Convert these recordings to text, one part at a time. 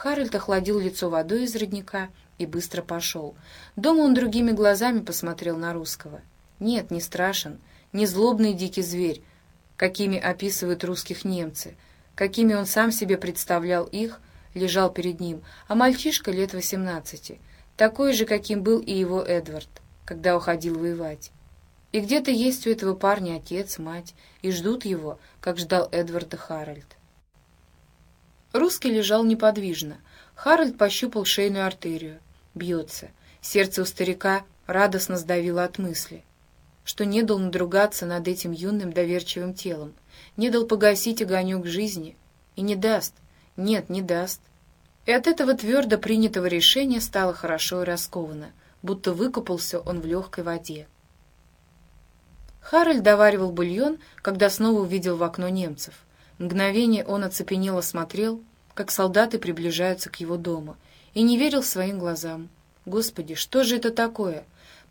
Харальд охладил лицо водой из родника и быстро пошел. Дома он другими глазами посмотрел на русского. Нет, не страшен, не злобный дикий зверь, какими описывают русских немцы, какими он сам себе представлял их, лежал перед ним, а мальчишка лет восемнадцати, такой же, каким был и его Эдвард, когда уходил воевать. И где-то есть у этого парня отец, мать, и ждут его, как ждал Эдварда Харальд. Русский лежал неподвижно. Харальд пощупал шейную артерию. Бьется. Сердце у старика радостно сдавило от мысли, что не дал надругаться над этим юным доверчивым телом, не дал погасить огонек жизни и не даст, нет, не даст. И от этого твердо принятого решения стало хорошо и раскованно, будто выкупался он в легкой воде. Харальд доваривал бульон, когда снова увидел в окно немцев. Мгновение он оцепенело смотрел, как солдаты приближаются к его дому, и не верил своим глазам. Господи, что же это такое?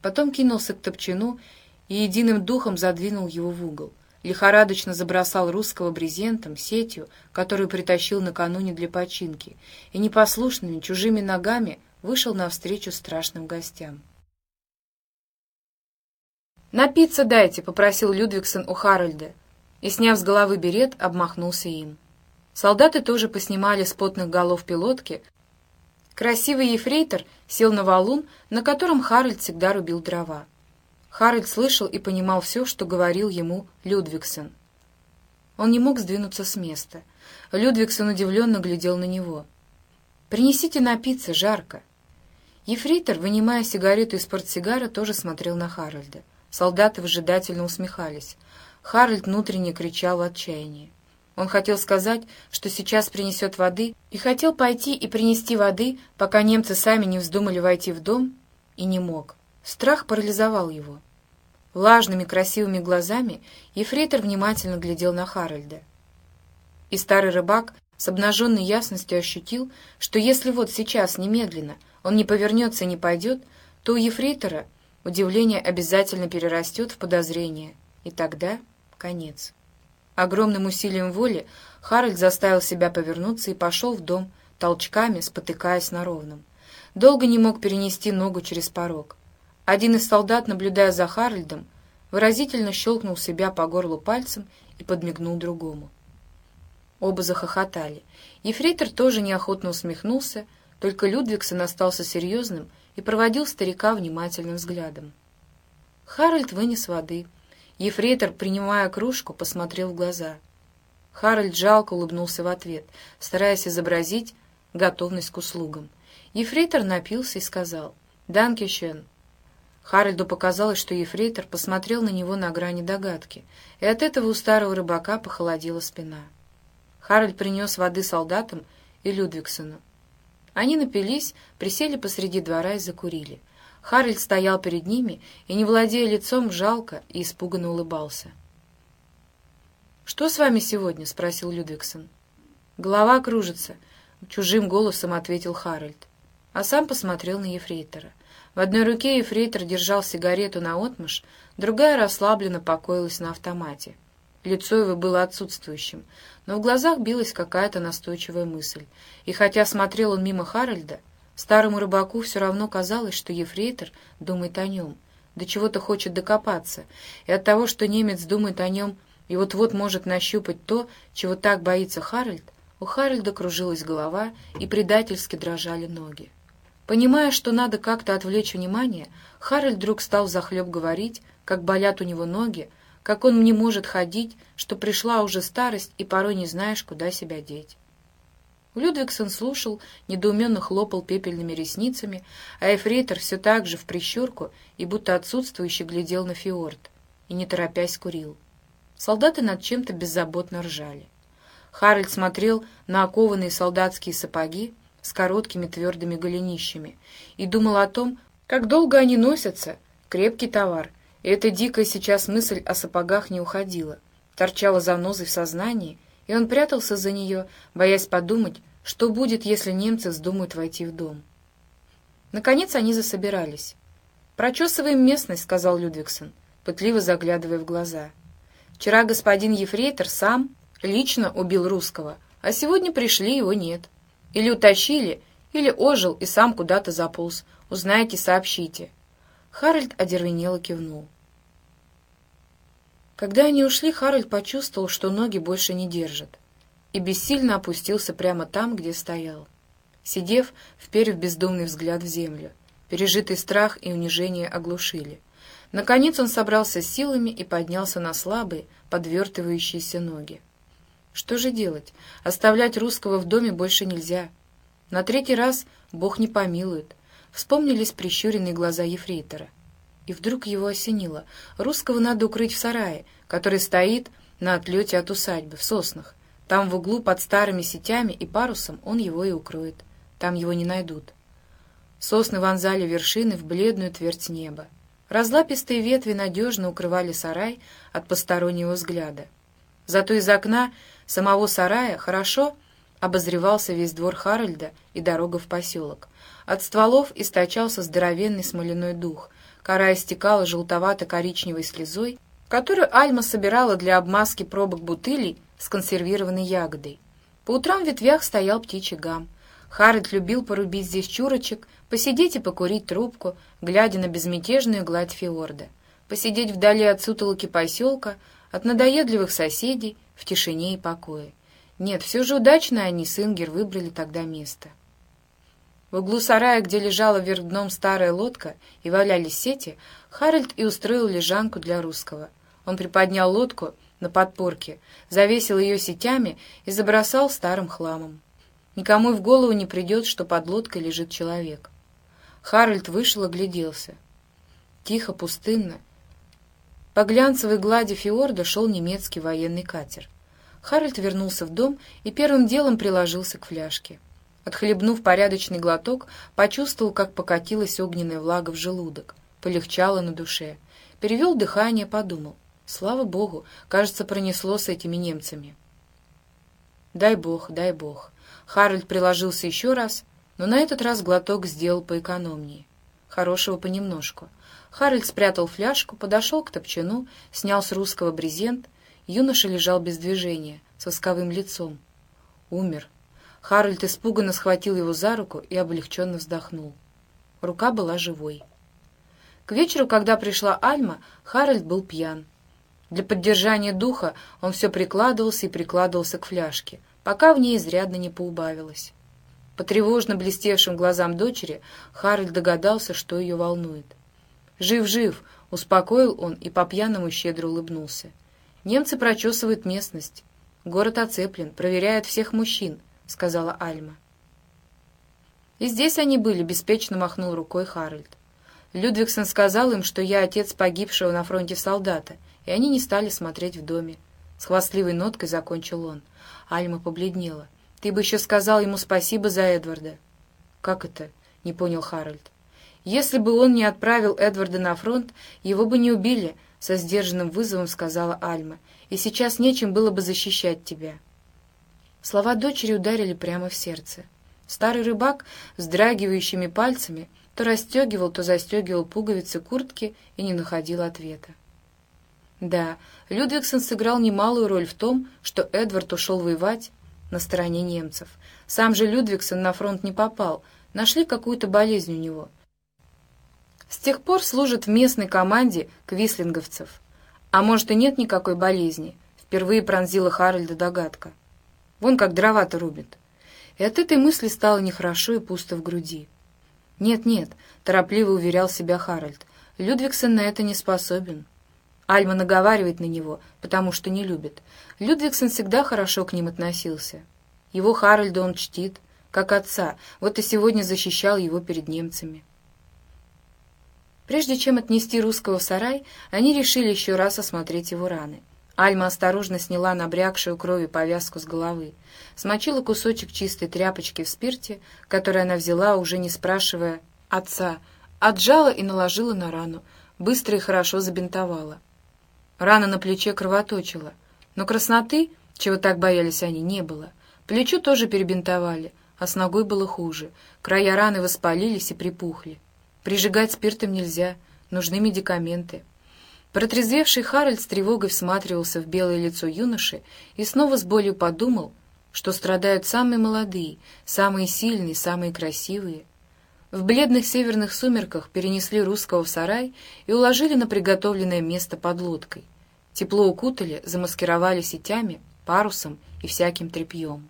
Потом кинулся к топчину и единым духом задвинул его в угол. Лихорадочно забросал русского брезентом, сетью, которую притащил накануне для починки, и непослушными чужими ногами вышел навстречу страшным гостям. «Напиться дайте», — попросил Людвигсон у Харальда, и, сняв с головы берет, обмахнулся им. Солдаты тоже поснимали с потных голов пилотки. Красивый ефрейтор сел на валун, на котором Харальд всегда рубил дрова. Харальд слышал и понимал все, что говорил ему Людвигсон. Он не мог сдвинуться с места. Людвигсон удивленно глядел на него. «Принесите напиться, жарко». Ефрейтор, вынимая сигарету из портсигара, тоже смотрел на Харальда. Солдаты выжидательно усмехались. Харальд внутренне кричал в отчаянии. Он хотел сказать, что сейчас принесет воды, и хотел пойти и принести воды, пока немцы сами не вздумали войти в дом, и не мог. Страх парализовал его. Влажными красивыми глазами ефрейтор внимательно глядел на Харальда. И старый рыбак с обнаженной ясностью ощутил, что если вот сейчас, немедленно, он не повернется и не пойдет, то у ефрейтора удивление обязательно перерастет в подозрение, и тогда конец. Огромным усилием воли Харальд заставил себя повернуться и пошел в дом, толчками спотыкаясь на ровном. Долго не мог перенести ногу через порог. Один из солдат, наблюдая за Харальдом, выразительно щелкнул себя по горлу пальцем и подмигнул другому. Оба захохотали. Ефрейтор тоже неохотно усмехнулся, только Людвигсон остался серьезным и проводил старика внимательным взглядом. Харальд вынес воды — Ефрейтор, принимая кружку, посмотрел в глаза. Харальд жалко улыбнулся в ответ, стараясь изобразить готовность к услугам. Ефрейтор напился и сказал «Данкишен». Харальду показалось, что ефрейтор посмотрел на него на грани догадки, и от этого у старого рыбака похолодела спина. Харальд принес воды солдатам и Людвигсону. Они напились, присели посреди двора и закурили. Харальд стоял перед ними и, не владея лицом, жалко и испуганно улыбался. «Что с вами сегодня?» — спросил Людвигсон. «Голова кружится», — чужим голосом ответил Харальд, а сам посмотрел на ефрейтора. В одной руке ефрейтор держал сигарету на отмышь, другая расслабленно покоилась на автомате. Лицо его было отсутствующим, но в глазах билась какая-то настойчивая мысль, и хотя смотрел он мимо Харальда, Старому рыбаку все равно казалось, что ефрейтор думает о нем, до чего-то хочет докопаться, и от того, что немец думает о нем и вот-вот может нащупать то, чего так боится Харальд, у Харальда кружилась голова и предательски дрожали ноги. Понимая, что надо как-то отвлечь внимание, Харальд вдруг стал захлеб говорить, как болят у него ноги, как он не может ходить, что пришла уже старость и порой не знаешь, куда себя деть. Людвигсон слушал, недоуменно хлопал пепельными ресницами, а эфрейтор все так же в прищурку и будто отсутствующе глядел на фиорд и, не торопясь, курил. Солдаты над чем-то беззаботно ржали. Харальд смотрел на окованные солдатские сапоги с короткими твердыми голенищами и думал о том, как долго они носятся, крепкий товар, и эта дикая сейчас мысль о сапогах не уходила, торчала занозой в сознании — и он прятался за нее, боясь подумать, что будет, если немцы вздумают войти в дом. Наконец они засобирались. «Прочесываем местность», — сказал Людвигсон, пытливо заглядывая в глаза. «Вчера господин Ефрейтор сам лично убил русского, а сегодня пришли, его нет. Или утащили, или ожил и сам куда-то заполз. Узнаете, сообщите». Харальд одервенело кивнул. Когда они ушли, Харальд почувствовал, что ноги больше не держат, и бессильно опустился прямо там, где стоял. Сидев, вперев бездумный взгляд в землю, пережитый страх и унижение оглушили. Наконец он собрался силами и поднялся на слабые, подвертывающиеся ноги. Что же делать? Оставлять русского в доме больше нельзя. На третий раз Бог не помилует. Вспомнились прищуренные глаза ефрейтора — и вдруг его осенило. Русского надо укрыть в сарае, который стоит на отлете от усадьбы, в соснах. Там в углу под старыми сетями и парусом он его и укроет. Там его не найдут. Сосны вонзали вершины в бледную твердь неба. Разлапистые ветви надежно укрывали сарай от постороннего взгляда. Зато из окна самого сарая хорошо обозревался весь двор Харальда и дорога в поселок. От стволов источался здоровенный смоляной дух, Кора истекала желтовато-коричневой слезой, которую Альма собирала для обмазки пробок бутылей с консервированной ягодой. По утрам в ветвях стоял птичий гам. Харальд любил порубить здесь чурочек, посидеть и покурить трубку, глядя на безмятежную гладь фиорда, посидеть вдали от сутолоки поселка, от надоедливых соседей, в тишине и покое. Нет, все же удачно они с Ингер выбрали тогда место. В углу сарая, где лежала вверх дном старая лодка и валялись сети, Харальд и устроил лежанку для русского. Он приподнял лодку на подпорке, завесил ее сетями и забросал старым хламом. Никому и в голову не придет, что под лодкой лежит человек. Харальд вышел и гляделся. Тихо, пустынно. По глянцевой глади фиорда шел немецкий военный катер. Харальд вернулся в дом и первым делом приложился к фляжке. Отхлебнув порядочный глоток, почувствовал, как покатилась огненная влага в желудок. Полегчало на душе. Перевел дыхание, подумал. Слава богу, кажется, пронесло с этими немцами. Дай бог, дай бог. Харальд приложился еще раз, но на этот раз глоток сделал поэкономнее. Хорошего понемножку. Харальд спрятал фляжку, подошел к топчану, снял с русского брезент. Юноша лежал без движения, с восковым лицом. Умер, Харальд испуганно схватил его за руку и облегченно вздохнул. Рука была живой. К вечеру, когда пришла Альма, Харальд был пьян. Для поддержания духа он все прикладывался и прикладывался к фляжке, пока в ней изрядно не поубавилось. По тревожно блестевшим глазам дочери Харальд догадался, что ее волнует. «Жив, жив!» — успокоил он и по-пьяному щедро улыбнулся. «Немцы прочесывают местность. Город оцеплен, проверяют всех мужчин сказала Альма. И здесь они были, беспечно махнул рукой Харальд. Людвигсон сказал им, что я отец погибшего на фронте солдата, и они не стали смотреть в доме. С хвастливой ноткой закончил он. Альма побледнела. «Ты бы еще сказал ему спасибо за Эдварда». «Как это?» — не понял Харальд. «Если бы он не отправил Эдварда на фронт, его бы не убили», — со сдержанным вызовом сказала Альма. «И сейчас нечем было бы защищать тебя». Слова дочери ударили прямо в сердце. Старый рыбак с драгивающими пальцами то расстегивал, то застегивал пуговицы куртки и не находил ответа. Да, Людвигсон сыграл немалую роль в том, что Эдвард ушел воевать на стороне немцев. Сам же Людвигсон на фронт не попал, нашли какую-то болезнь у него. С тех пор служит в местной команде квислинговцев. А может и нет никакой болезни, впервые пронзила Харальда догадка. Вон как дрова-то рубит. И от этой мысли стало нехорошо и пусто в груди. «Нет-нет», — торопливо уверял себя Харальд, — «Людвигсон на это не способен». Альма наговаривает на него, потому что не любит. Людвигсон всегда хорошо к ним относился. Его Харальда он чтит, как отца, вот и сегодня защищал его перед немцами. Прежде чем отнести русского в сарай, они решили еще раз осмотреть его раны. Альма осторожно сняла набрякшую кровью повязку с головы, смочила кусочек чистой тряпочки в спирте, который она взяла, уже не спрашивая отца, отжала и наложила на рану, быстро и хорошо забинтовала. Рана на плече кровоточила, но красноты, чего так боялись они, не было. Плечо тоже перебинтовали, а с ногой было хуже. Края раны воспалились и припухли. Прижигать спиртом нельзя, нужны медикаменты. Протрезвевший Харальд с тревогой всматривался в белое лицо юноши и снова с болью подумал, что страдают самые молодые, самые сильные, самые красивые. В бледных северных сумерках перенесли русского в сарай и уложили на приготовленное место под лодкой. Тепло укутали, замаскировали сетями, парусом и всяким тряпьем.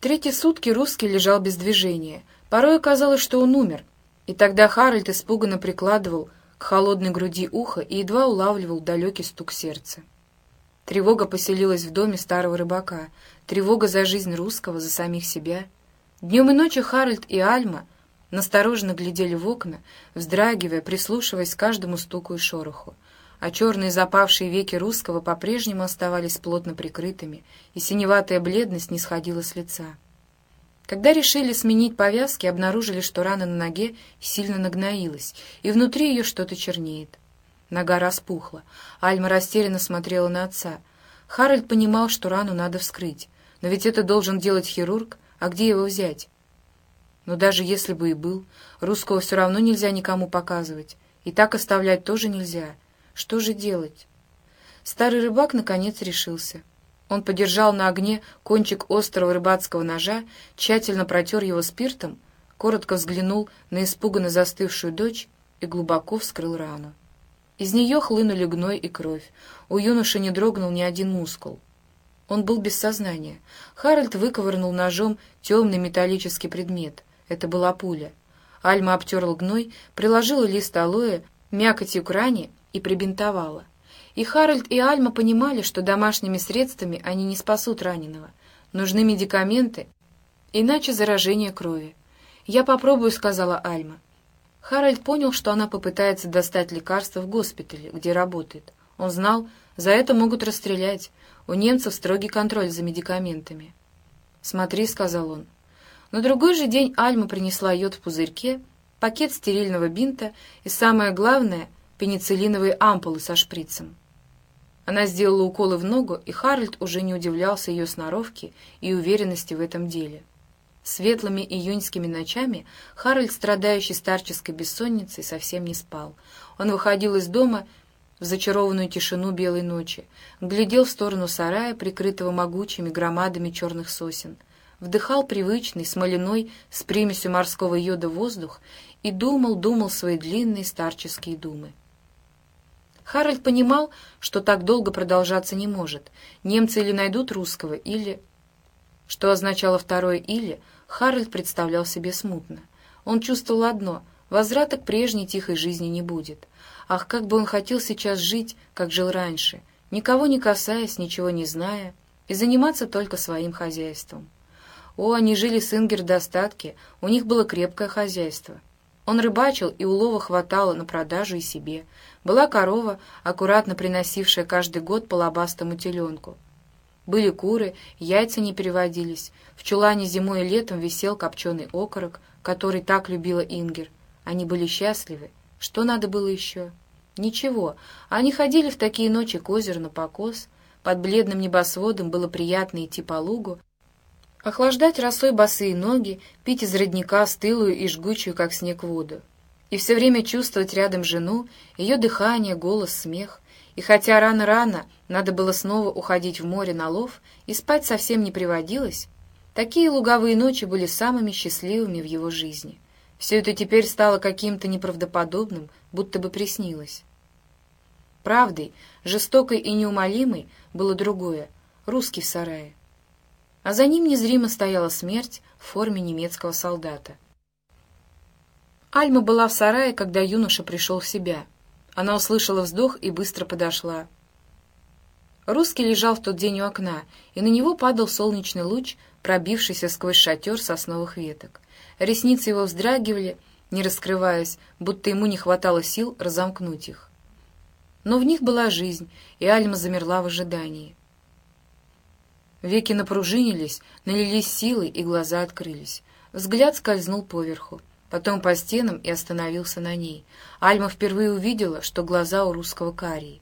Третьи сутки русский лежал без движения. Порой казалось, что он умер, и тогда Харальд испуганно прикладывал к холодной груди ухо и едва улавливал далекий стук сердца. Тревога поселилась в доме старого рыбака, тревога за жизнь русского, за самих себя. Днем и ночью Харальд и Альма настороженно глядели в окна, вздрагивая, прислушиваясь к каждому стуку и шороху, а черные запавшие веки русского по-прежнему оставались плотно прикрытыми, и синеватая бледность не сходила с лица. Когда решили сменить повязки, обнаружили, что рана на ноге сильно нагноилась, и внутри ее что-то чернеет. Нога распухла. Альма растерянно смотрела на отца. Харальд понимал, что рану надо вскрыть. Но ведь это должен делать хирург, а где его взять? Но даже если бы и был, русского все равно нельзя никому показывать. И так оставлять тоже нельзя. Что же делать? Старый рыбак наконец решился. Он подержал на огне кончик острого рыбацкого ножа, тщательно протер его спиртом, коротко взглянул на испуганно застывшую дочь и глубоко вскрыл рану. Из нее хлынули гной и кровь. У юноши не дрогнул ни один мускул. Он был без сознания. Харальд выковырнул ножом темный металлический предмет. Это была пуля. Альма обтерла гной, приложила лист алоэ, мякотью к ране и прибинтовала. И Харальд, и Альма понимали, что домашними средствами они не спасут раненого. Нужны медикаменты, иначе заражение крови. «Я попробую», — сказала Альма. Харальд понял, что она попытается достать лекарство в госпитале, где работает. Он знал, за это могут расстрелять. У немцев строгий контроль за медикаментами. «Смотри», — сказал он. На другой же день Альма принесла йод в пузырьке, пакет стерильного бинта и, самое главное, пенициллиновые ампулы со шприцем. Она сделала уколы в ногу, и Харальд уже не удивлялся ее сноровке и уверенности в этом деле. Светлыми июньскими ночами Харальд, страдающий старческой бессонницей, совсем не спал. Он выходил из дома в зачарованную тишину белой ночи, глядел в сторону сарая, прикрытого могучими громадами черных сосен, вдыхал привычный, смоляной, с примесью морского йода воздух и думал, думал свои длинные старческие думы. Харальд понимал, что так долго продолжаться не может. Немцы или найдут русского, или... Что означало второе «или», Харальд представлял себе смутно. Он чувствовал одно — возврата к прежней тихой жизни не будет. Ах, как бы он хотел сейчас жить, как жил раньше, никого не касаясь, ничего не зная, и заниматься только своим хозяйством. О, они жили с Ингер в достатке, у них было крепкое хозяйство. Он рыбачил, и улова хватало на продажу и себе — была корова, аккуратно приносившая каждый год по лобастому теленку. Были куры, яйца не переводились. В чулане зимой и летом висел копченый окорок, который так любила Ингер. Они были счастливы. Что надо было еще? Ничего. Они ходили в такие ночи к озеру на покос. Под бледным небосводом было приятно идти по лугу, охлаждать росой босые ноги, пить из родника стылую и жгучую, как снег, воду и все время чувствовать рядом жену, ее дыхание, голос, смех. И хотя рано-рано надо было снова уходить в море на лов, и спать совсем не приводилось, такие луговые ночи были самыми счастливыми в его жизни. Все это теперь стало каким-то неправдоподобным, будто бы приснилось. Правдой, жестокой и неумолимой, было другое — русский в сарае. А за ним незримо стояла смерть в форме немецкого солдата — Альма была в сарае, когда юноша пришел в себя. Она услышала вздох и быстро подошла. Русский лежал в тот день у окна, и на него падал солнечный луч, пробившийся сквозь шатер сосновых веток. Ресницы его вздрагивали, не раскрываясь, будто ему не хватало сил разомкнуть их. Но в них была жизнь, и Альма замерла в ожидании. Веки напружинились, налились силой, и глаза открылись. Взгляд скользнул поверху потом по стенам и остановился на ней. Альма впервые увидела, что глаза у русского карии.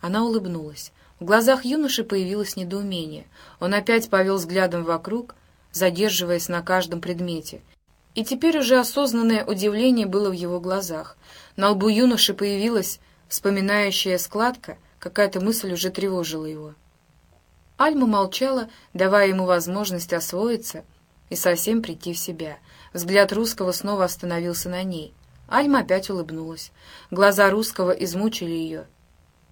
Она улыбнулась. В глазах юноши появилось недоумение. Он опять повел взглядом вокруг, задерживаясь на каждом предмете. И теперь уже осознанное удивление было в его глазах. На лбу юноши появилась вспоминающая складка, какая-то мысль уже тревожила его. Альма молчала, давая ему возможность освоиться и совсем прийти в себя. Взгляд русского снова остановился на ней. Альма опять улыбнулась. Глаза русского измучили ее.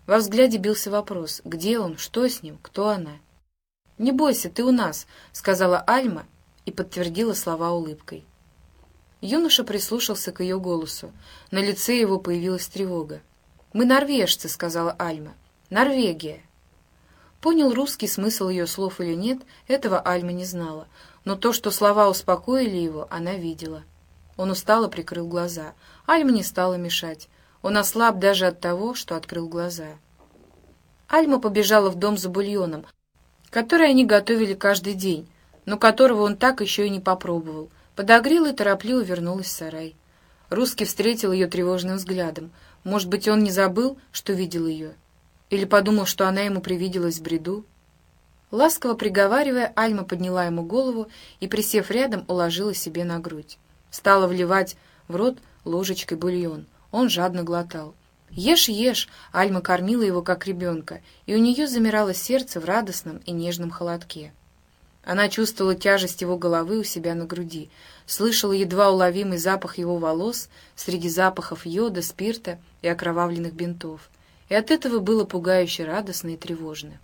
Во взгляде бился вопрос, где он, что с ним, кто она. «Не бойся, ты у нас», — сказала Альма и подтвердила слова улыбкой. Юноша прислушался к ее голосу. На лице его появилась тревога. «Мы норвежцы», — сказала Альма. «Норвегия». Понял русский смысл ее слов или нет, этого Альма не знала, но то, что слова успокоили его, она видела. Он устало прикрыл глаза. Альма не стала мешать. Он ослаб даже от того, что открыл глаза. Альма побежала в дом за бульоном, который они готовили каждый день, но которого он так еще и не попробовал. Подогрел и торопливо вернулась в сарай. Русский встретил ее тревожным взглядом. Может быть, он не забыл, что видел ее? Или подумал, что она ему привиделась в бреду? Ласково приговаривая, Альма подняла ему голову и, присев рядом, уложила себе на грудь. Стала вливать в рот ложечкой бульон. Он жадно глотал. «Ешь, ешь!» Альма кормила его, как ребенка, и у нее замирало сердце в радостном и нежном холодке. Она чувствовала тяжесть его головы у себя на груди, слышала едва уловимый запах его волос среди запахов йода, спирта и окровавленных бинтов и от этого было пугающе радостно и тревожно.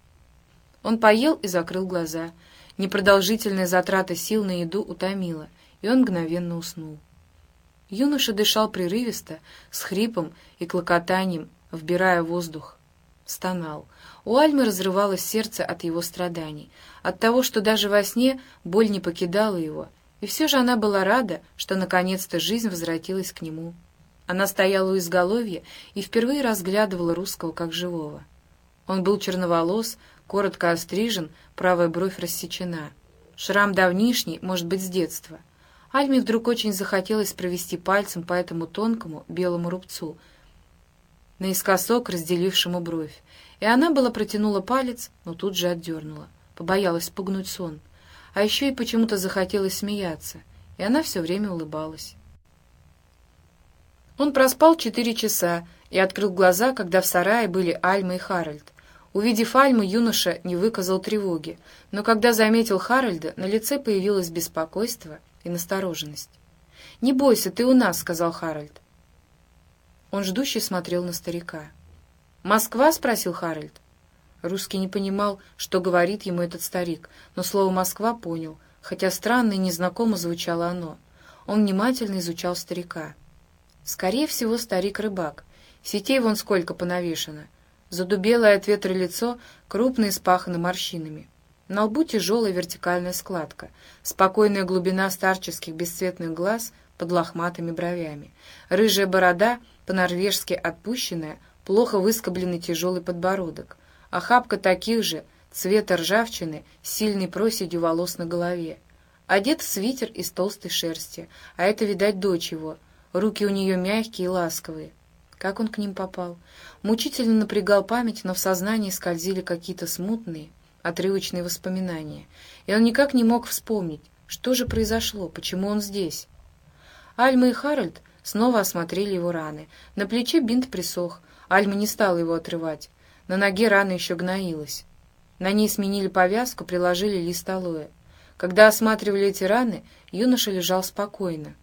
Он поел и закрыл глаза. Непродолжительная затрата сил на еду утомила, и он мгновенно уснул. Юноша дышал прерывисто, с хрипом и клокотанием, вбирая воздух. Стонал. У Альмы разрывалось сердце от его страданий, от того, что даже во сне боль не покидала его, и все же она была рада, что наконец-то жизнь возвратилась к нему. Она стояла у изголовья и впервые разглядывала русского как живого. Он был черноволос, коротко острижен, правая бровь рассечена. Шрам давнишний, может быть, с детства. Альме вдруг очень захотелось провести пальцем по этому тонкому белому рубцу, наискосок разделившему бровь. И она была протянула палец, но тут же отдернула. Побоялась спугнуть сон. А еще и почему-то захотелось смеяться, и она все время улыбалась. Он проспал четыре часа и открыл глаза, когда в сарае были Альма и Харальд. Увидев Альму, юноша не выказал тревоги, но когда заметил Харальда, на лице появилось беспокойство и настороженность. «Не бойся, ты у нас», — сказал Харальд. Он ждущий смотрел на старика. «Москва?» — спросил Харальд. Русский не понимал, что говорит ему этот старик, но слово «Москва» понял, хотя странно и незнакомо звучало оно. Он внимательно изучал старика. Скорее всего, старик-рыбак. Сетей вон сколько понавешено. Задубелое от ветра лицо, крупное, спахано морщинами. На лбу тяжелая вертикальная складка, спокойная глубина старческих бесцветных глаз под лохматыми бровями, рыжая борода, по-норвежски отпущенная, плохо выскобленный тяжелый подбородок, охапка таких же, цвета ржавчины, с сильной проседью волос на голове. Одет в свитер из толстой шерсти, а это, видать, дочь его — Руки у нее мягкие и ласковые. Как он к ним попал? Мучительно напрягал память, но в сознании скользили какие-то смутные, отрывочные воспоминания, и он никак не мог вспомнить, что же произошло, почему он здесь. Альма и Харальд снова осмотрели его раны. На плече бинт присох, Альма не стала его отрывать. На ноге рана еще гноилась. На ней сменили повязку, приложили лист алоэ. Когда осматривали эти раны, юноша лежал спокойно.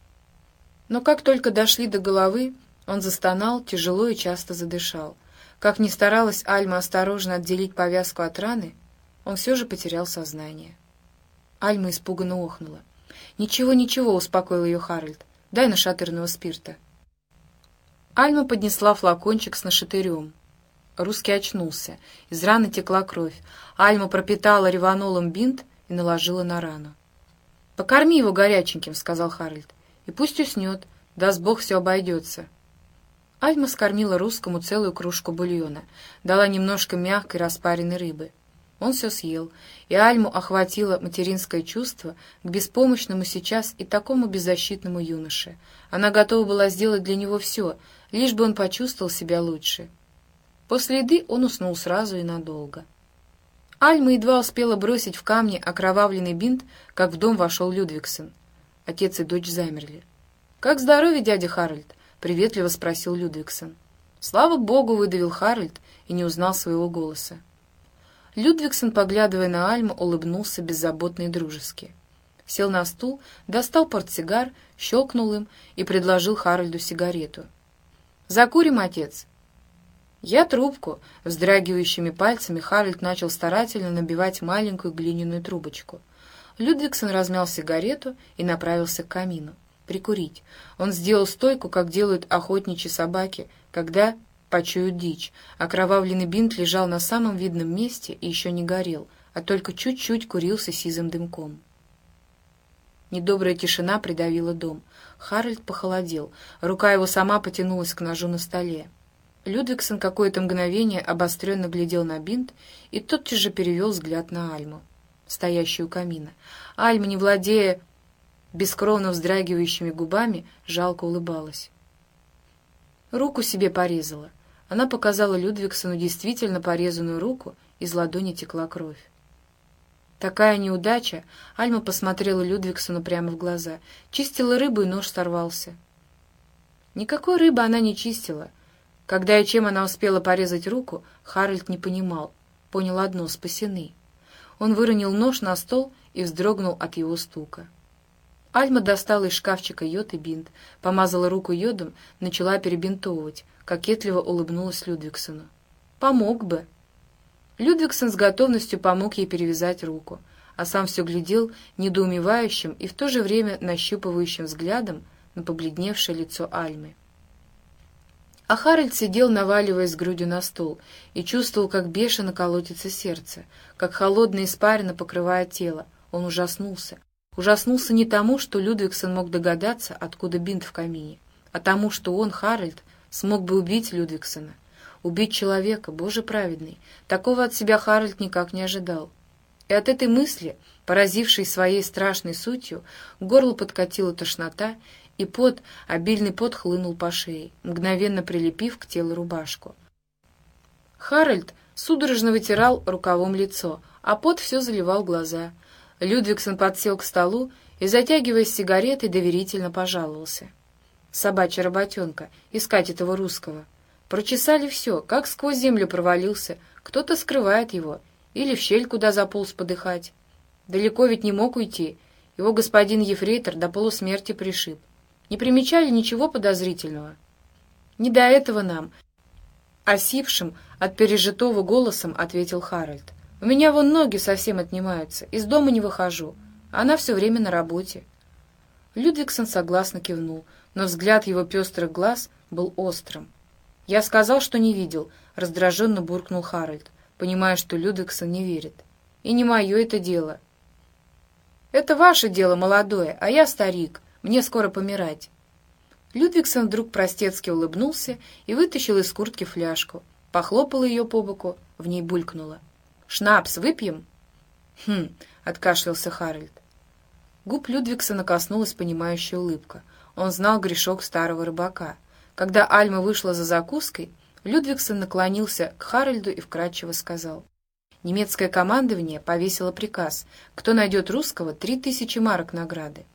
Но как только дошли до головы, он застонал, тяжело и часто задышал. Как ни старалась Альма осторожно отделить повязку от раны, он все же потерял сознание. Альма испуганно охнула. «Ничего, ничего», — успокоил ее Харальд. «Дай нашатырного спирта». Альма поднесла флакончик с нашатырем. Русский очнулся. Из раны текла кровь. Альма пропитала реванолом бинт и наложила на рану. «Покорми его горяченьким», — сказал Харальд. И пусть уснет, даст Бог, все обойдется. Альма скормила русскому целую кружку бульона, дала немножко мягкой распаренной рыбы. Он все съел, и Альму охватило материнское чувство к беспомощному сейчас и такому беззащитному юноше. Она готова была сделать для него все, лишь бы он почувствовал себя лучше. После еды он уснул сразу и надолго. Альма едва успела бросить в камни окровавленный бинт, как в дом вошел Людвигсон — Отец и дочь замерли. «Как здоровье, дядя Харальд?» — приветливо спросил Людвигсон. «Слава богу!» — выдавил Харальд и не узнал своего голоса. Людвигсон, поглядывая на Альму, улыбнулся беззаботно и дружески. Сел на стул, достал портсигар, щелкнул им и предложил Харальду сигарету. «Закурим, отец?» «Я трубку». Вздрагивающими пальцами Харальд начал старательно набивать маленькую глиняную трубочку. Людвигсон размял сигарету и направился к камину. Прикурить. Он сделал стойку, как делают охотничьи собаки, когда почуют дичь. Окровавленный бинт лежал на самом видном месте и еще не горел, а только чуть-чуть курился сизым дымком. Недобрая тишина придавила дом. Харальд похолодел. Рука его сама потянулась к ножу на столе. Людвигсон какое-то мгновение обостренно глядел на бинт и тотчас же перевел взгляд на Альму, стоящую у камина. Альма, не владея бескровно вздрагивающими губами, жалко улыбалась. Руку себе порезала. Она показала Людвигсону действительно порезанную руку, из ладони текла кровь. Такая неудача! Альма посмотрела Людвигсону прямо в глаза. Чистила рыбу, и нож сорвался. Никакой рыбы она не чистила. Когда и чем она успела порезать руку, Харальд не понимал. Понял одно — спасены. Он выронил нож на стол и вздрогнул от его стука. Альма достала из шкафчика йод и бинт, помазала руку йодом, начала перебинтовывать, кокетливо улыбнулась Людвигсону. «Помог бы». Людвигсон с готовностью помог ей перевязать руку, а сам все глядел недоумевающим и в то же время нащупывающим взглядом на побледневшее лицо Альмы. А Харальд сидел, наваливаясь грудью на стол, и чувствовал, как бешено колотится сердце, как холодная испарина покрывает тело. Он ужаснулся, Ужаснулся не тому, что Людвигсон мог догадаться, откуда бинт в камине, а тому, что он, Харальд, смог бы убить Людвигсона. Убить человека, Боже праведный. Такого от себя Харальд никак не ожидал. И от этой мысли, поразившей своей страшной сутью, горло подкатила тошнота, и пот, обильный пот хлынул по шее, мгновенно прилепив к телу рубашку. Харальд судорожно вытирал рукавом лицо, а пот все заливал глаза — Людвигсон подсел к столу и, затягиваясь сигаретой, доверительно пожаловался. Собачья работенка, искать этого русского. Прочесали все, как сквозь землю провалился, кто-то скрывает его, или в щель куда заполз подыхать. Далеко ведь не мог уйти, его господин Ефрейтор до полусмерти пришиб. Не примечали ничего подозрительного. Не до этого нам, осипшим от пережитого голосом ответил Харальд. У меня вон ноги совсем отнимаются, из дома не выхожу. Она все время на работе». Людвигсон согласно кивнул, но взгляд его пестрых глаз был острым. «Я сказал, что не видел», — раздраженно буркнул Харальд, понимая, что Людвигсон не верит. «И не мое это дело». «Это ваше дело, молодое, а я старик. Мне скоро помирать». Людвигсон вдруг простецки улыбнулся и вытащил из куртки фляжку, похлопал ее по боку, в ней булькнуло. Шнапс выпьем?» «Хм», — откашлялся Харальд. Губ Людвигсона коснулась понимающая улыбка. Он знал грешок старого рыбака. Когда Альма вышла за закуской, Людвигсон наклонился к Харальду и вкратчиво сказал. Немецкое командование повесило приказ. Кто найдет русского, три тысячи марок награды.